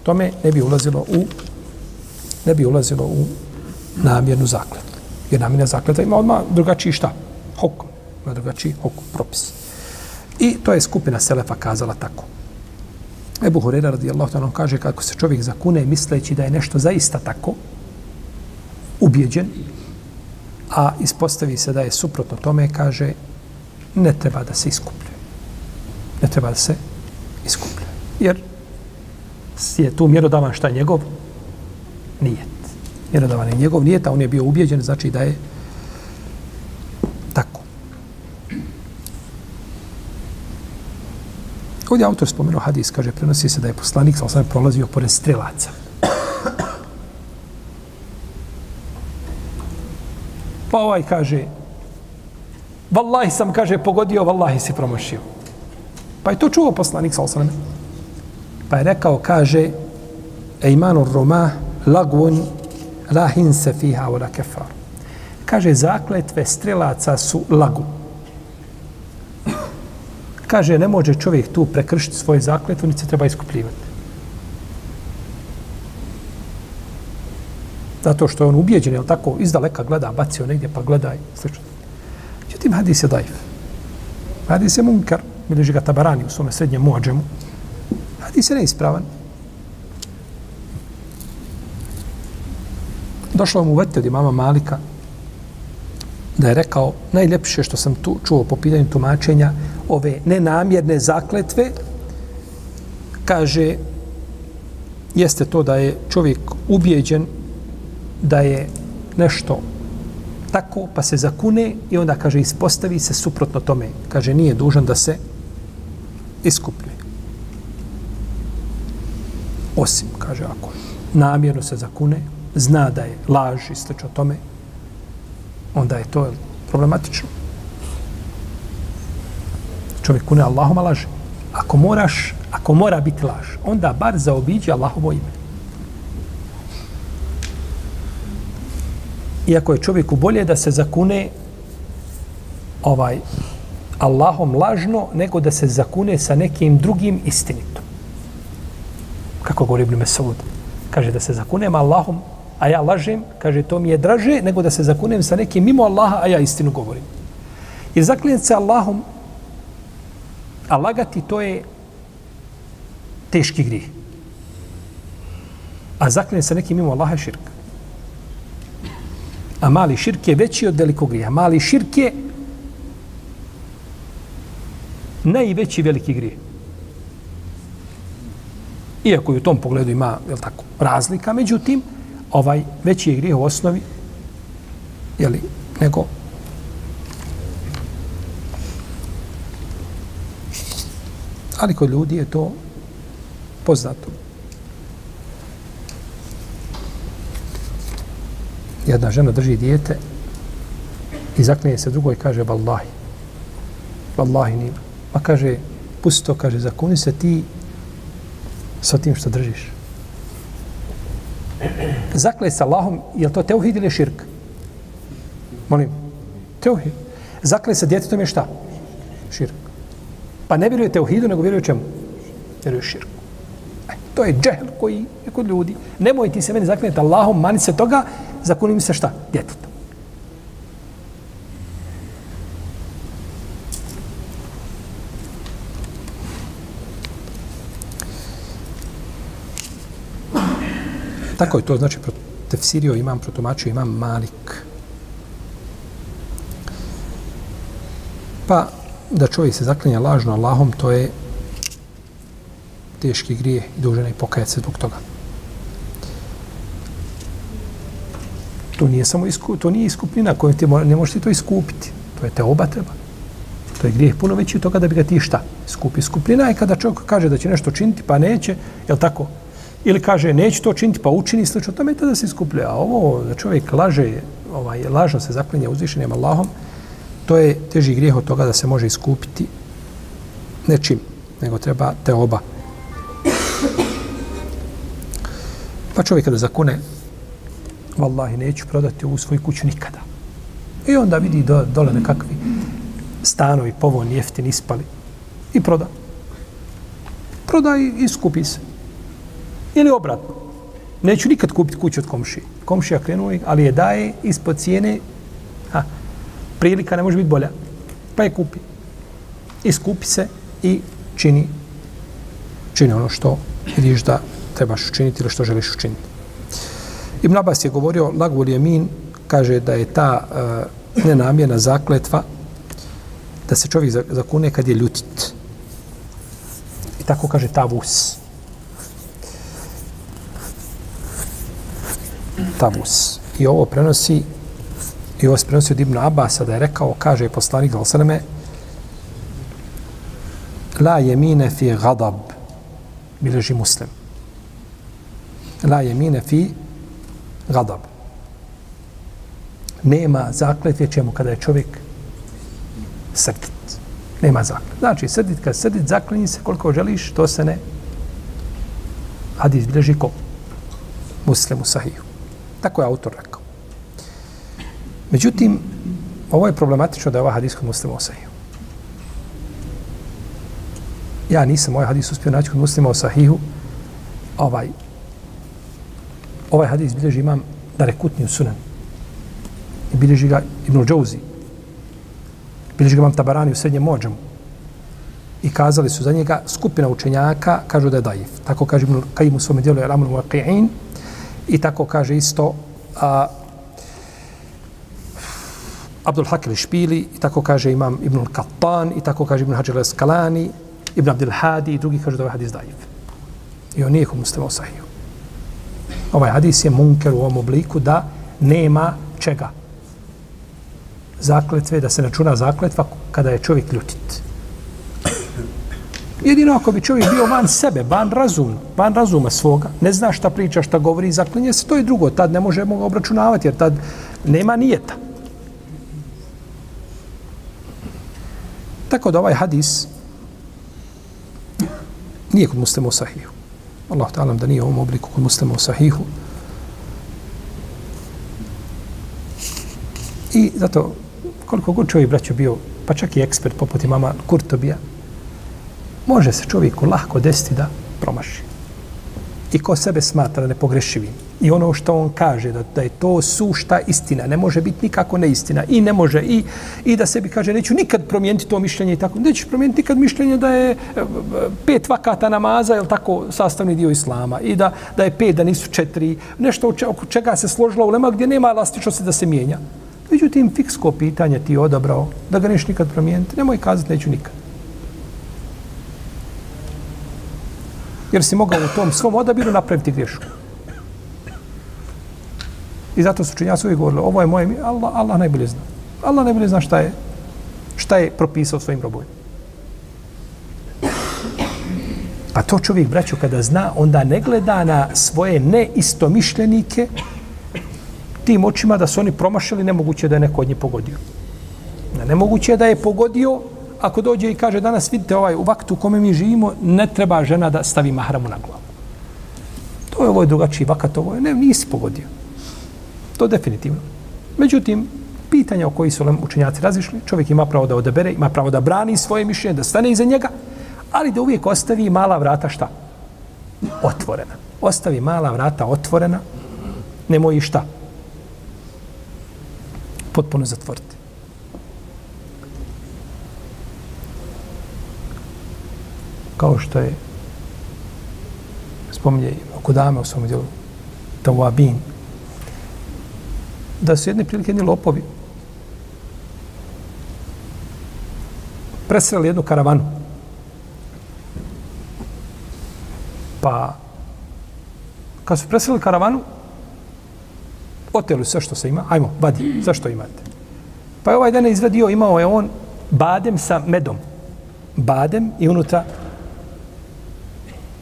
tome ne bi ulazilo u ne bi ulazilo u namjernu zakletu. Jer namjerna zakleta ima odmah drugačiji šta? Hokom. Ima drugačiji hokom, propis. I to je skupina Selefa kazala tako. Ebu Hurera radijallahu ta'ala kaže kako se čovjek zakune misleći da je nešto zaista tako ubijeđen, a ispostavi se da je suprotno tome, kaže ne treba da se iskupljuje. Ne treba da se iskupljuje. Jer je tu mjerodavan šta je njegov nijet. Mjerodavan je njegov nijet, a on je bio ubjeđen, znači da je tako. Ovdje autor spomenuo hadis, kaže, prenosi se da je poslanik sa osam prolazio pored strelaca. Pa ovaj kaže, vallahi sam, kaže, pogodio, vallahi si promašio. Pa je to čuo poslanik sal sveme. Pa je rekao, kaže, e roma lagvun la se fiha ura kefar. Kaže, zakletve strelaca su lagu kaže, ne može čovjek tu prekršiti svoje zakletvu, niti se treba iskupljivati. Zato što je on ubijeđen, jel tako, izdaleka gleda, bacio negdje, pa gledaj, slično. Međutim, hadis je daif. Hadis je munkar, bilježi ga tabarani u svome srednjem muadžemu. Hadis je neispravan. Došlo mu vete od imama Malika da je rekao najljepše što sam tu čuo po pitanju tumačenja ove nenamjerne zakletve kaže jeste to da je čovjek ubijeđen da je nešto tako, pa se zakune i onda, kaže, ispostavi se suprotno tome. Kaže, nije dužan da se iskupljuje. Osim, kaže, ako namjerno se zakune, zna da je laž i slično tome, onda je to problematično. Čovjek kune Allahom, a laže. Ako moraš, ako mora biti laž, onda bar zaobiđi Allahovo ime. Iako je čovjeku bolje da se zakune ovaj Allahom lažno nego da se zakune sa nekim drugim istinitom. Kako govori Ibn Mesud? Kaže da se zakunem Allahom, a ja lažem, kaže to mi je draže nego da se zakunem sa nekim mimo Allaha, a ja istinu govorim. Jer zaklinjati se Allahom, a lagati to je teški grih. A zaklinjati se nekim mimo Allaha je širka. A mali širk je veći od velikog grija. Mali širk je najveći veliki grije. Iako i u tom pogledu ima je tako, razlika, međutim, ovaj veći je grijeh u osnovi je li, nego ali kod ljudi je to poznato. Jedna žena drži dijete i zaklinje se drugoj i kaže vallahi. Vallahi nima. Pa kaže, pusti to, kaže, zakuni se ti sa tim što držiš. Zakle se Allahom, je to teuhid ili širk? Molim. Teuhid. Zakle se djetetom je šta? Širk. Pa ne vjeruje teuhidu, nego vjeruje čemu? Vjeruje širku. E, to je džehl koji je kod ljudi. Nemoj ti se meni zaklinjati Allahom, mani se toga, zakuni se šta? Djetetom. Tako je to, znači, tefsirio imam, protumačio imam Malik. Pa, da čovjek se zaklinja lažno Allahom, to je teški grije i dužena i pokajati se zbog toga. To nije samo isku, to nije iskupnina koju ti ne možeš ti to iskupiti. To je te oba treba. To je grijeh puno veći od toga da bi ga ti šta skupi. Skupljina je kada čovjek kaže da će nešto činiti pa neće, je tako? Ili kaže neće to činiti pa učini slično tome, tada se iskuplja. A ovo da čovjek laže, ovaj, lažno se zaklinje uzvišenjem Allahom, to je teži grijeh od toga da se može iskupiti nečim, nego treba te oba. Pa čovjek kada zakune vallahi neću prodati ovu svoju kuću nikada. I onda vidi do, dole nekakvi stanovi povoljni, jeftini, ispali i proda. Proda i iskupi se. Ili obratno. Neću nikad kupiti kuću od komšije. Komšija krenuo ih, ali je daje ispod cijene. Ha, prilika ne može biti bolja. Pa je kupi. Iskupi se i čini čini ono što vidiš da trebaš učiniti ili što želiš učiniti. Ibn Abbas je govorio, lagul Jemin kaže da je ta e, uh, nenamjena zakletva da se čovjek zakune kad je ljutit. I tako kaže Tavus. Tavus. I ovo prenosi i ovo se prenosi od Ibn Abbas da je rekao, kaže poslanik Zalsaleme, la jemine fi gadab, bileži muslim. La jemine fi gadab. Nema zakletve čemu kada je čovjek srdit. Nema zakletve. Znači, srdit, kad srdit, zaklinji se koliko želiš, to se ne hadis bilježi ko muslimu sahiju. Tako je autor rekao. Međutim, ovo je problematično da je ovaj hadis kod muslima sahiju. Ja nisam ovaj hadis uspio naći kod muslima o sahihu, ovaj, ovaj hadis bilježi imam da rekutni u sunan. I bilježi ga Ibn Džouzi. Bilježi ga imam Tabarani u srednjem mođamu. i kazali su za njega skupina učenjaka kažu da je daif. Tako kaže Ibn Qayyim u svom dijelu Al-Amr Waqi'in i tako kaže isto a, Abdul Hakil Špili i tako kaže imam Ibn Qattan i tako kaže Ibn Hajar Eskalani Ibn Abdul Hadi i drugi kažu da je ovaj hadis daif. I on nije komu ste sahiju. Ovaj hadis je munker u ovom obliku da nema čega. Zakletve, da se računa zakletva kada je čovjek ljutit. Jedino ako bi čovjek bio van sebe, van razum, van razuma svoga, ne zna šta priča, šta govori, zaklinje se, to je drugo. Tad ne možemo ga obračunavati, jer tad nema nijeta. Tako da ovaj hadis nije kod muslima u. Allah ta'alam da nije u ovom obliku kod muslima u sahihu. I zato, koliko god čovjek braćo bio, pa čak i ekspert poput imama Kurtobija, može se čovjeku lahko desiti da promaši. I ko sebe smatra nepogrešivim. I ono što on kaže, da, da je to sušta istina, ne može biti nikako neistina. I ne može, i, i da sebi kaže, neću nikad promijeniti to mišljenje i tako. Nećeš promijeniti nikad mišljenje da je eh, pet vakata namaza, je tako, sastavni dio islama. I da, da je pet, da nisu četiri. Nešto oko čega se složila u gdje nema elastičnosti da se mijenja. Međutim, fiksko pitanje ti je odabrao da ga neš nikad promijeniti. Nemoj kazati, neću nikad. Jer si mogao u tom svom odabiru napraviti grešku. I zato su činjaci uvijek govorili, ovo je moje, Allah, Allah najbolje zna. Allah najbolje zna šta je, šta je propisao svojim robovima. Pa to čovjek, braću, kada zna, onda ne gleda na svoje neistomišljenike tim očima da su oni promašili, nemoguće da je neko od njih pogodio. Nemoguće je da je pogodio ako dođe i kaže danas vidite ovaj u vaktu u kome mi živimo, ne treba žena da stavi mahramu na glavu. To je ovo je drugačiji vakat, ovo je, ne, nisi pogodio. To definitivno. Međutim, pitanja o koji su učenjaci razišli, čovjek ima pravo da odabere, ima pravo da brani svoje mišljenje, da stane iza njega, ali da uvijek ostavi mala vrata šta? Otvorena. Ostavi mala vrata otvorena, nemoj šta? Potpuno zatvoriti. Kao što je spominje oko dame u svom djelu Tawabin da su jedne prilike jedni lopovi presreli jednu karavanu. Pa kad su presreli karavanu oteli sve što se ima ajmo, vadi, sve što imate. Pa je ovaj dan izvadio imao je on badem sa medom. Badem i unutra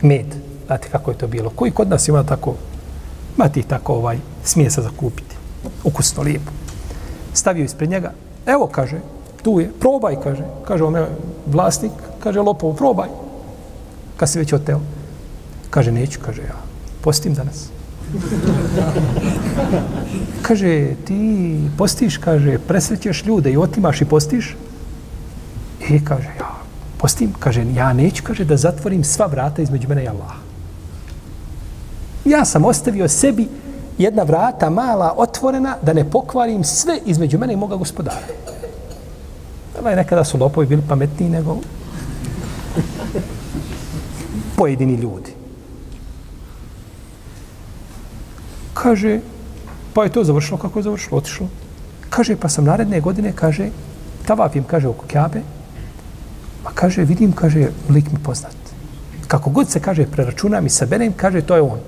med. Znate kako je to bilo? Koji kod nas ima tako, ima ti tako ovaj, smije se zakupiti. Ukusno, lijepo. Stavio ispred njega. Evo, kaže, tu je, probaj, kaže. Kaže on, vlasnik, kaže, lopovo, probaj. Kad si već oteo. Kaže, neću, kaže, ja postim danas. kaže, ti postiš, kaže, presrećeš ljude i otimaš i postiš? I kaže, ja, postim, kaže, ja neću, kaže, da zatvorim sva vrata između mene i Allaha. Ja sam ostavio sebi jedna vrata mala, otvorena, da ne pokvarim sve između mene i moga gospodara. je nekada su lopovi bili pametniji nego pojedini ljudi. Kaže, pa je to završilo kako je završilo, otišlo. Kaže, pa sam naredne godine, kaže, tavapim, kaže, oko Kjabe, Pa kaže, vidim, kaže, lik mi poznat. Kako god se kaže, preračunam i saberem, kaže, to je on.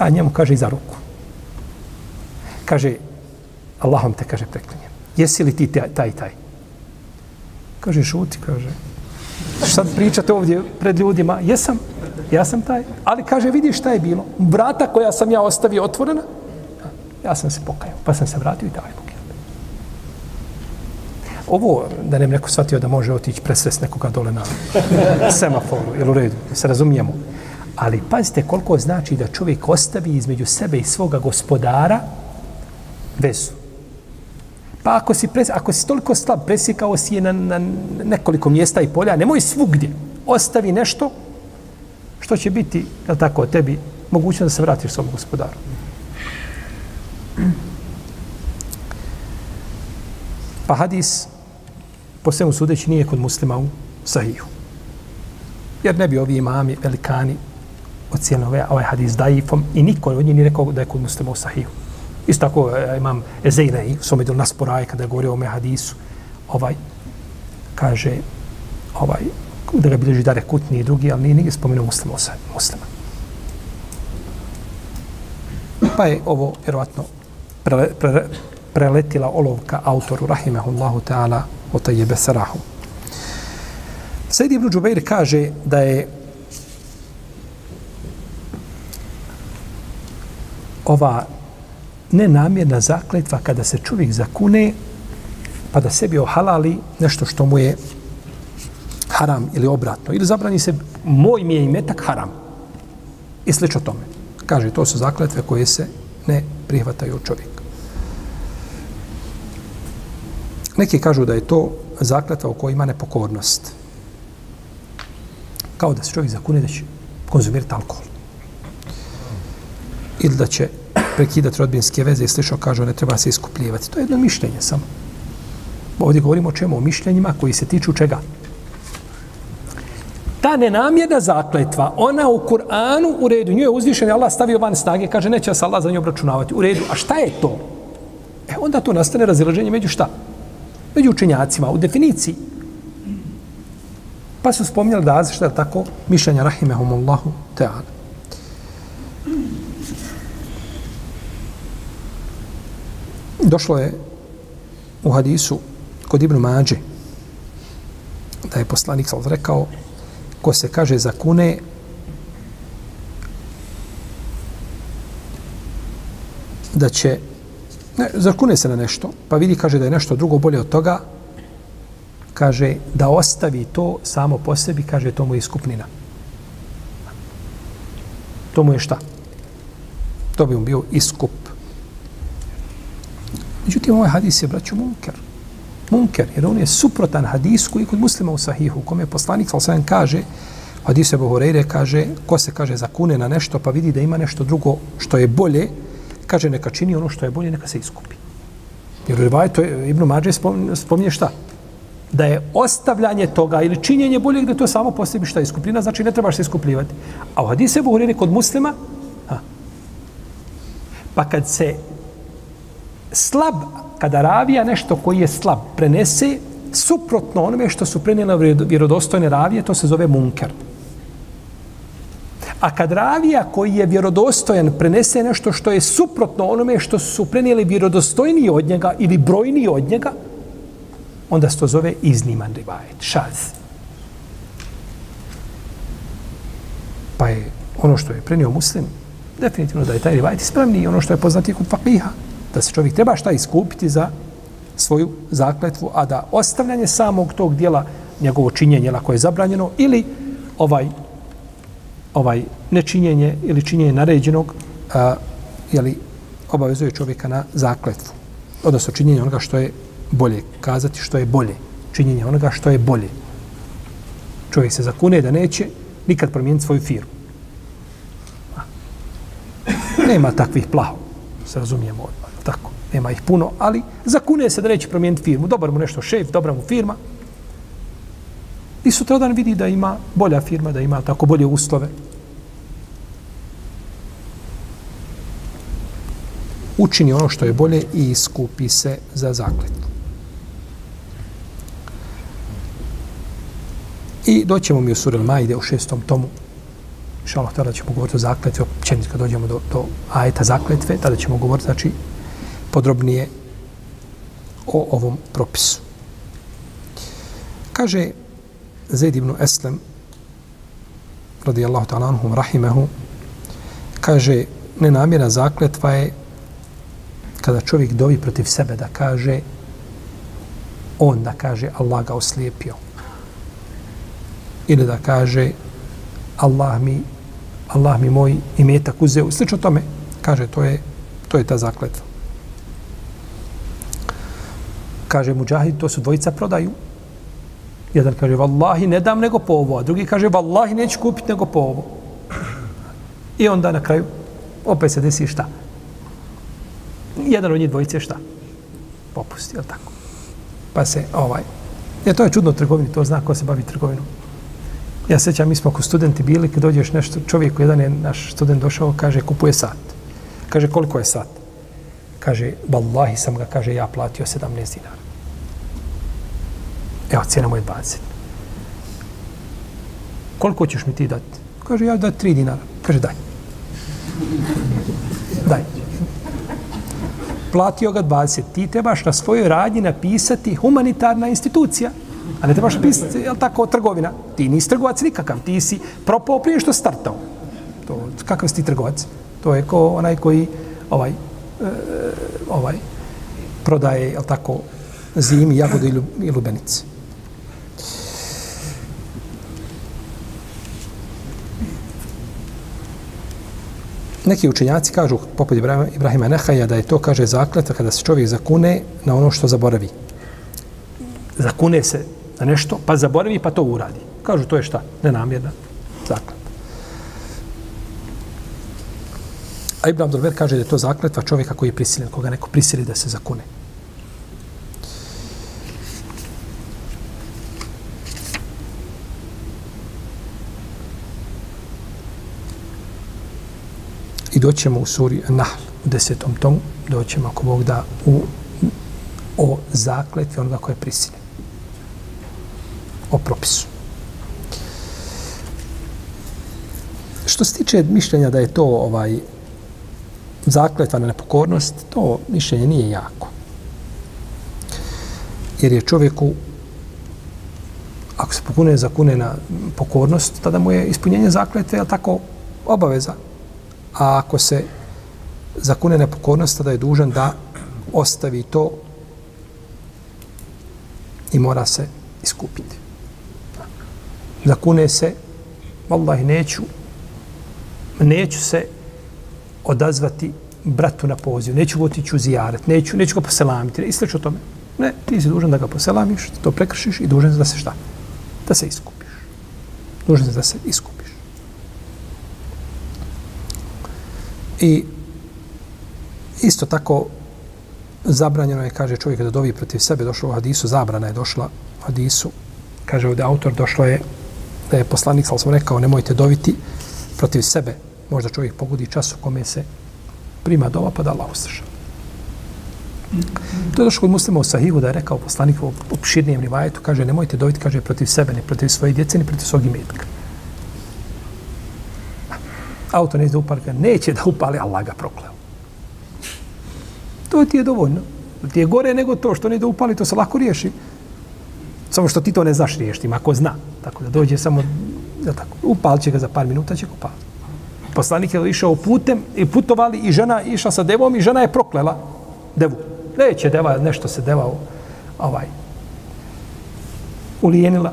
Ja njemu kaže i za ruku. Kaže, Allahom te, kaže, preklinjem. Jesi li ti taj, taj? Kaže, šuti, kaže. Sad pričate ovdje pred ljudima, jesam, ja sam taj. Ali kaže, vidi šta je bilo. Vrata koja sam ja ostavio otvorena, ja sam se pokajao, pa sam se vratio i dajmo ovo, da ne neko shvatio da može otići presres nekoga dole na semaforu, ili u redu, se razumijemo. Ali pazite koliko znači da čovjek ostavi između sebe i svoga gospodara vezu. Pa ako si, pres, ako si toliko slab, presjekao si je na, na nekoliko mjesta i polja, nemoj svugdje. Ostavi nešto što će biti, je tako, tebi moguće da se vratiš svom gospodaru. Pa hadis po svemu sudeći nije kod muslima u sahiju. Jer ne bi ovi imami, velikani, ocijenili ovaj, ovaj hadis daifom i niko od njih nije rekao da je kod muslima u sahiju. Isto tako e, imam Ezeinej, u svom nasporaj, kada je govorio o ome hadisu, ovaj, kaže, ovaj, da ga bilježi Dare Kutni i drugi, ali nije nije spomenuo muslima u sahiju. Muslima. Pa je ovo, vjerovatno, prele, pre, preletila olovka autoru, rahimehullahu ta'ala, o tajjebe sarahu. Sejid ibn Đubeir kaže da je ova nenamjerna zakletva kada se čovjek zakune pa da sebi ohalali nešto što mu je haram ili obratno. Ili zabrani se moj mi je imetak haram. I slično tome. Kaže, to su zakletve koje se ne prihvataju čovjeku čovjeka. Neki kažu da je to zakletva u kojoj ima nepokornost. Kao da se čovjek zakune da će konzumirati alkohol. Ili da će prekidati rodbinske veze i slično kažu ne treba se iskupljivati. To je jedno mišljenje samo. Ovdje govorimo o čemu? O mišljenjima koji se tiču čega? Ta nenamjerna zakletva, ona u Kur'anu u redu, nju je uzvišen, Allah stavio van snage, kaže neće se Allah za nju obračunavati. U redu, a šta je to? E onda to nastane razilaženje među šta? Među učenjacima, u definiciji. Pa su spominjali da šta je tako mišljenja rahimehumullahu ta'ala. Došlo je u hadisu kod Ibnu Mađe da je poslanik sal rekao ko se kaže za kune da će ne, zakune se na nešto pa vidi kaže da je nešto drugo bolje od toga kaže da ostavi to samo po sebi kaže to mu je iskupnina to mu je šta? To bi mu bio iskup Međutim, ovaj hadis je, braću, munker. Munker, jer on je suprotan hadisu koji kod muslima u sahihu, kome je poslanik, sal sam kaže, hadis Ebu Horeire kaže, ko se kaže zakune na nešto, pa vidi da ima nešto drugo što je bolje, kaže neka čini ono što je bolje, neka se iskupi. Jer u to je, Ibn Mađe spominje šta? Da je ostavljanje toga ili činjenje bolje gdje to samo po sebi šta je znači ne trebaš se iskupljivati. A u hadise Ebu kod muslima, ha, pa kad se slab, kada ravija nešto koji je slab, prenese suprotno onome što su prenijele vjerodostojne ravije, to se zove munker. A kad ravija koji je vjerodostojan prenese nešto što je suprotno onome što su prenijeli vjerodostojni od njega ili brojni od njega, onda se to zove izniman rivajet, šaz. Pa je ono što je prenio muslim, definitivno da je taj rivajet ispravni i ono što je poznati kod fakiha, da se čovjek treba šta iskupiti za svoju zakletvu, a da ostavljanje samog tog dijela, njegovo činjenje, ako je zabranjeno, ili ovaj ovaj nečinjenje ili činjenje naređenog, a, jeli, obavezuje čovjeka na zakletvu. Odnosno činjenje onoga što je bolje. Kazati što je bolje. Činjenje onoga što je bolje. Čovjek se zakune da neće nikad promijeniti svoju firmu. Nema takvih plahov. Se razumijemo odmah tako, nema ih puno, ali zakune se da neće promijeniti firmu. Dobar mu nešto šef, dobra mu firma. I sutradan vidi da ima bolja firma, da ima tako bolje uslove. Učini ono što je bolje i iskupi se za zakletvu. I doćemo mi u Surel Majde u šestom tomu. Šallah, tada ćemo govoriti o zakletvi, općenit kad dođemo do, do ajeta zakletve, tada ćemo govoriti, znači, podrobnije o ovom propisu. Kaže Zaid ibn Eslem radijallahu ta'ala anhum rahimehu kaže nenamjena zakletva je kada čovjek dovi protiv sebe da kaže on da kaže Allah ga oslijepio. Ili da kaže Allah mi Allah mi moj imetak uzeo slično tome. Kaže to je to je ta zakletva. Kaže Mujahid to su dvojica prodaju. Jedan kaže, vallahi, ne dam nego po ovo, a drugi kaže, vallahi, neću kupiti nego po ovo. I onda na kraju opet se desi šta? Jedan od njih dvojice šta? Popusti, je tako? Pa se ovaj Je, to je čudno trgovini, to zna ko se bavi trgovinom. Ja sećam, mi smo ako studenti bili, kad dođeš nešto, čovjek, jedan je naš student došao, kaže, kupuje sat. Kaže, koliko je sat? Kaže, vallahi sam ga, kaže, ja platio 17 dinara. Evo, cijena mu je 20. Koliko ćeš mi ti dati? Kaže, ja da 3 dinara. Kaže, daj. Daj. Platio ga 20. Ti trebaš na svojoj radnji napisati humanitarna institucija. A ne trebaš napisati, je tako, trgovina. Ti nisi trgovac nikakav. Ti si propao prije što startao. To, kakav si ti trgovac? To je ko onaj koji ovaj, eh, ovaj prodaje, je tako, zimi, jagode i lubenice. Neki učenjaci kažu, poput Ibrahima Nehaja, da je to, kaže, zakletva kada se čovjek zakune na ono što zaboravi. Zakune se na nešto, pa zaboravi, pa to uradi. Kažu, to je šta? Nenamjerna zakletva. A Ibn Abdulver kaže da je to zakletva čovjeka koji je prisiljen, koga neko prisili da se zakune. I doćemo u suri Nahl, u desetom tomu, doćemo ako Bog da u, o zakletvi onoga koje je. O propisu. Što se tiče mišljenja da je to ovaj zakletva na nepokornost, to mišljenje nije jako. Jer je čovjeku, ako se pokune zakune na pokornost, tada mu je ispunjenje zakletve, je tako, obaveza. A ako se zakune na pokornost, tada je dužan da ostavi to i mora se iskupiti. Zakune se, vallahi neću, neću se odazvati bratu na poziv, neću otići u zijaret, neću, neću ga poselamiti, ne, islač o tome. Ne, ti si dužan da ga poselamiš, to prekršiš i dužan da se šta? Da se iskupiš. Dužan da se iskupiš. I isto tako zabranjeno je, kaže čovjek da dovi protiv sebe, došlo u hadisu, zabrana je došla u hadisu, kaže ovdje autor, došlo je da je poslanik, ali sam rekao, nemojte doviti protiv sebe, možda čovjek pogodi čas u kome se prima dova pa da Allah usrša. To je došlo kod muslima u Sahihu da je rekao poslanik u opširnijem rivajetu, kaže nemojte doviti, kaže protiv sebe, ne protiv svoje djece, ni protiv svog imetka. Auto neće da upali, neće da upali, Allah ga prokleo. To ti je dovoljno. Ti je gore nego to što ne da upali, to se lako riješi. Samo što ti to ne znaš riješiti, ako zna. Tako da dođe samo, da tako, upali će ga za par minuta, će ga upali poslanik je išao putem i putovali i žena išla sa devom i žena je proklela devu. Neće deva, nešto se deva ovaj, ulijenila.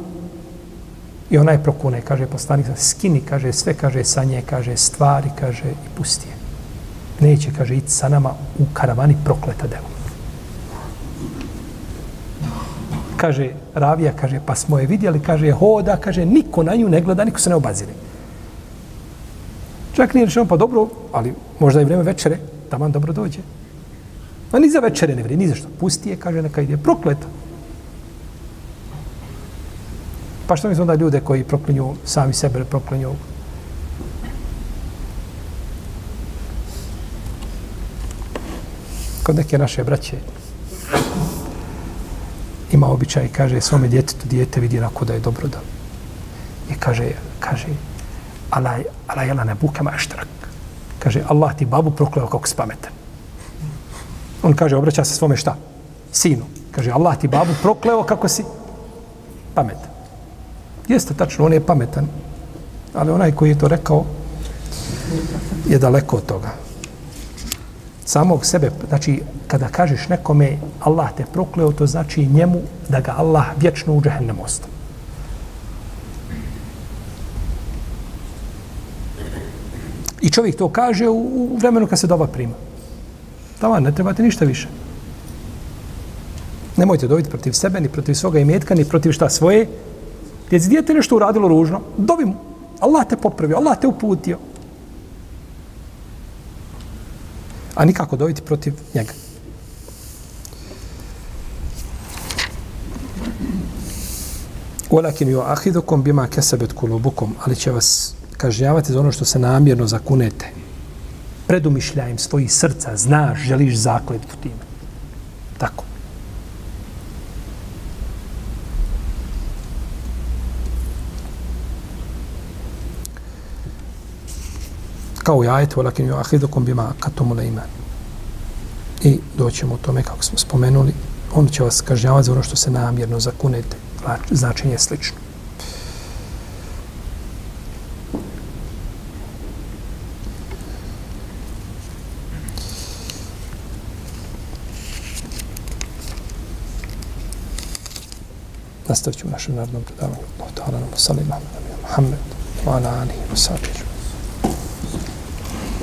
I ona je prokune, kaže poslanik, skini, kaže sve, kaže sa nje, kaže stvari, kaže i pusti je. Neće, kaže, ići sa nama u karavani prokleta devu. Kaže, Ravija, kaže, pa smo je vidjeli, kaže, hoda, kaže, niko na nju ne gleda, niko se ne obazili. Čak nije rečeno, pa dobro, ali možda je vrijeme večere, da vam dobro dođe. Ma ni za večere ne vrije, ni za što. Pusti je, kaže, neka ide prokleta. Pa što mi onda ljude koji proklinju sami sebe, proklinju kod neke naše braće ima običaj, kaže, svome djetetu, djete vidi onako da je dobro da. I kaže, kaže, ala, ala jela ne bukama eštrak. Kaže, Allah ti babu prokleo kako si pametan. On kaže, obraća se svome šta? Sinu. Kaže, Allah ti babu prokleo kako si pametan. Jeste tačno, on je pametan. Ali onaj koji je to rekao je daleko od toga. Samog sebe, znači, kada kažeš nekome Allah te prokleo, to znači njemu da ga Allah vječno u džehennem ostavi. I čovjek to kaže u, u vremenu kad se doba prima. Tamo ne trebate ništa više. Nemojte dobiti protiv sebe, ni protiv svoga imetka, ni protiv šta svoje. Gdje Djeci dijete nešto uradilo ružno, dobi mu. Allah te popravio, Allah te uputio. A nikako dobiti protiv njega. Walakin yu'akhidukum bima kasabat kulubukum, ali će vas kažnjavati za ono što se namjerno zakunete. Predumišljajem svojih srca, znaš, želiš zakletvu time. Tako. Kao i ajet, ju ahidukum bima akatumul iman. I doćemo u tome, kako smo spomenuli, on će vas kažnjavati za ono što se namjerno zakunete. Znači, značenje je slično. Nastavit ćemo našem narodnom predavanju. Allah ta'ala nam salim Muhammed wa ala alihi wa sahbihi.